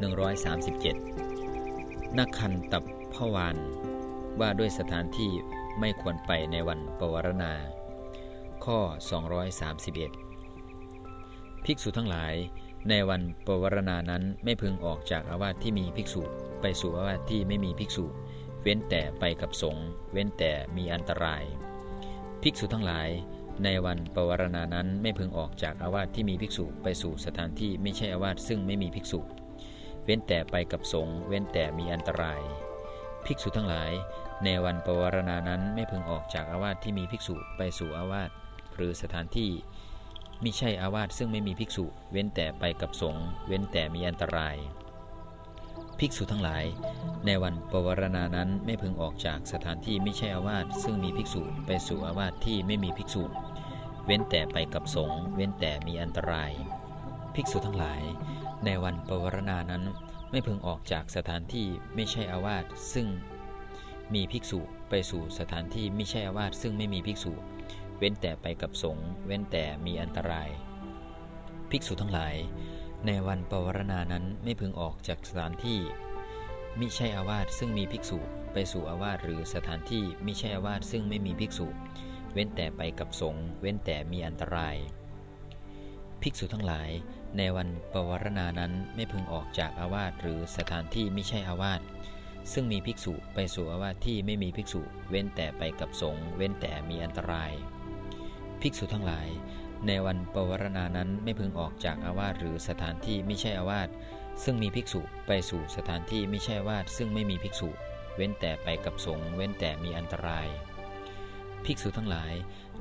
137นักขันตับพวานว่าด้วยสถานที่ไม่ควรไปในวันปวารณา ข้อ 231 ภิกษุทั้งหลายในวันปวารณานั้นไม่พึงออกจากอาวาสที่มีภิกษุ ไปสู่อาวาสที่ไม่มีภิกษุ เว้นแต่ไปกับสงฆ์เว้นแต่มีอันตราย ภิกษุทั้งหลาย ในวันปวารณานั้นไม่พึงออกจากอาวาสที่มีภิกษุ ไปสู่สถานที่ไม่ใช่อาวาสซึ่งไม่มีภิกษุ เว้นแต่ไปกับสงเว้นแต่มีอันตราย ภิกษุทั้งหลาย ในวันปวารณานั้นไม่พึงออกจากอาวาสที่มีภิกษุไปสู่อาวาสหรือสถานที่มิใช่อาวาสซึ่งไม่มีภิกษุ เว้นแต่ไปกับสงเว้นแต่มีอันตราย ภิกษุทั้งหลาย ในวันปวารณานั้นไม่พึงออกจากสถานที่ไม่ใช่อาวาสซึ่งมีภิกษุไปสู่อาวาสที่ไม่มีภิกษุ เว้นแต่ไปกับสงเว้นแต่มีอันตราย ภิกษุทั้งหลาย ในวันปวารณานั้นไม่พึงออกจากสถานที่ไม่ใช่อาวาสซึ่งมีภิกษุไปสู่สถานที่ไม่ใช่อาวาสซึ่งไม่มีภิกษุ เว้นแต่ไปกับสงฆ์เว้นแต่มีอันตราย ภิกษุทั้งหลาย ในวันปวารณานั้นไม่พึงออกจากสถานที่มิใช่อาวาสซึ่งมีภิกษุ ไปสู่อาวาสหรือสถานที่มิใช่อาวาสซึ่งไม่มีภิกษุ เว้นแต่ไปกับสงฆ์เว้นแต่มีอันตราย ภิกษุทั้งหลาย ในวันปวารณานั้นไม่พึงออกจากอาวาสหรือสถานที่ไม่ใช่อาวาสซึ่งมีภิกษุไปสู่อาวาสที่ไม่มีภิกษุ เว้นแต่ไปกับสงฆ์เว้นแต่มีอันตราย ภิกษุทั้งหลาย ในวันปวารณานั้นไม่พึงออกจากอาวาสหรือสถานที่ไม่ใช่อาวาสซึ่งมีภิกษุไปสู่สถานที่ไม่ใช่อวาสซึ่งไม่มีภิกษุ เว้นแต่ไปกับสงฆ์เว้นแต่มีอันตราย ภิกษุทั้งหลาย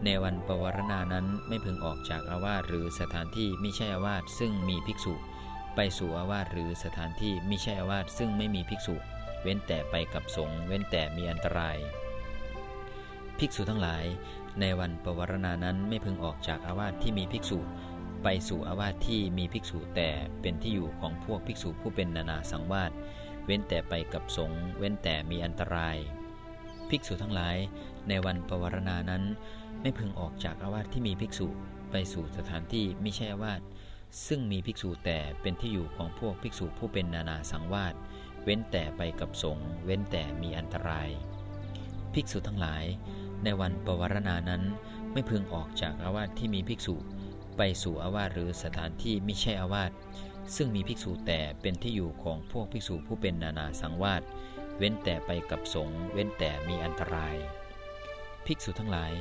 ในวันปวารณานั้นไม่พึงออกจากอาวาสหรือสถานที่ไม่ใช่อาวาสซึ่งมีภิกษุ ไปสู่อาวาสหรือสถานที่ไม่ใช่อาวาสซึ่งไม่มีภิกษุ เว้นแต่ไปกับสงฆ์เว้นแต่มีอันตราย ภิกษุทั้งหลาย ในวันปวารณานั้นไม่พึงออกจากอาวาสที่มีภิกษุ ไปสู่อาวาสที่มีภิกษุแต่เป็นที่อยู่ของพวกภิกษุผู้เป็นนานาสังวาสเว้นแต่ไปกับสงฆ์เว้นแต่มีอันตราย ภิกษุทั้งหลาย ในวันปวารณานั้น ไม่พึงออกจากอาวาสที่มีภิกษุไปสู่สถานที่ไม่ใช่อาวาสซึ่งมีภิกษุแต่เป็นที่อยู่ของพวกภิกษุผู้เป็นนานาสังวาสเว้นแต่ไปกับสงฆ์เว้นแต่มีอันตราย ภิกษุทั้งหลาย ในวันปวารณานั้น ไม่พึงออกจากอาวาสที่มีภิกษุไปสู่อาวาสหรือสถานที่ไม่ใช่อาวาสซึ่งมีภิกษุแต่เป็นที่อยู่ของพวกภิกษุผู้เป็นนานาสังวาสเว้นแต่ไปกับสงฆ์เว้นแต่มีอันตราย ภิกษุทั้งหลาย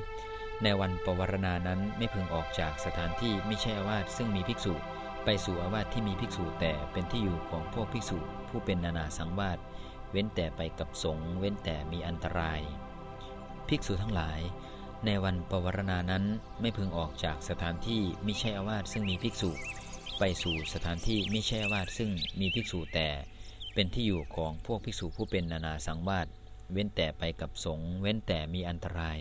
ในวันปวารณานั้นไม่พึงออกจากสถานที่ไม่ใช่อาวาสซึ่งมีภิกษุไปสู่อาวาสที่มีภิกษุแต่เป็นที่อยู่ของพวกภิกษุผู้เป็นนานาสังวาสเว้นแต่ไปกับสงเว้นแต่มีอันตราย ภิกษุทั้งหลาย ในวันปวารณานั้นไม่พึงออกจากสถานที่ไม่ใช่อาวาสซึ่งมีภิกษุ ไปสู่สถานที่ไม่ใช่อาวาสซึ่งมีภิกษุแต่ เป็นที่อยู่ของพวกภิกษุผู้เป็นนานาสังวาส เว้นแต่ไปกับสงเว้นแต่มีอันตราย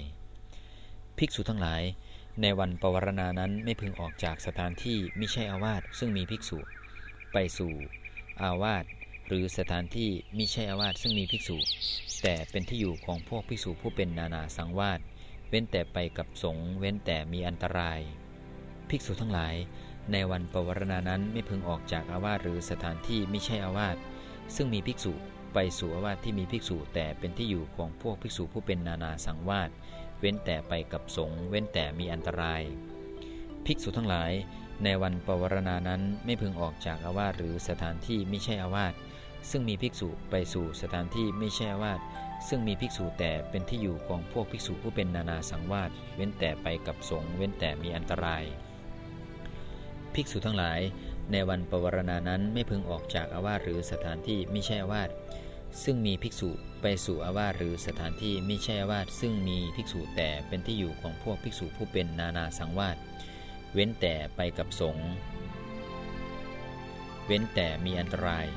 ภิกษุทั้งหลาย ในวันปวารณานั้นไม่พึงออกจากสถานที่ไม่ใช่อาวาสซึ่งมีภิกษุ ไปสู่ อาวาสหรือสถานที่มิใช่อาวาสซึ่งมีภิกษุ แต่เป็นที่อยู่ของพวกภิกษุผู้เป็นนานาสังวาสเว้นแต่ไปกับสงเว้นแต่มีอันตราย ภิกษุทั้งหลาย ในวันปวารณานั้นไม่พึงออกจากอาวาสหรือสถานที่มิใช่อาวาสซึ่งมีภิกษุ ไปสู่อาวาสที่มีภิกษุแต่เป็นที่อยู่ของพวกภิกษุผู้เป็นนานาสังวาสเว้นแต่ไปกับสงเว้นแต่มีอันตราย ภิกษุทั้งหลาย ในวันปวารณานั้นไม่พึงออกจากอาวาสหรือสถานที่ไม่ใช่อาวาสซึ่งมีภิกษุไปสู่สถานที่ไม่ใช่อาวาสซึ่งมีภิกษุแต่เป็นที่อยู่ของพวกภิกษุผู้เป็นนานาสังวาสเว้นแต่ไปกับสงเว้นแต่มีอันตราย ภิกษุทั้งหลาย ในวันปวารณานั้นไม่พึงออกจากอาวาสหรือสถานที่ไม่ใช่อาวาสซึ่งมีภิกษุไปสู่อาวาสหรือสถานที่ไม่ใช่อาวาสซึ่งมีภิกษุแต่เป็นที่อยู่ของพวกภิกษุผู้เป็นนานาสังวาสเว้นแต่ไปกับสงฆ์เว้นแต่มีอันตราย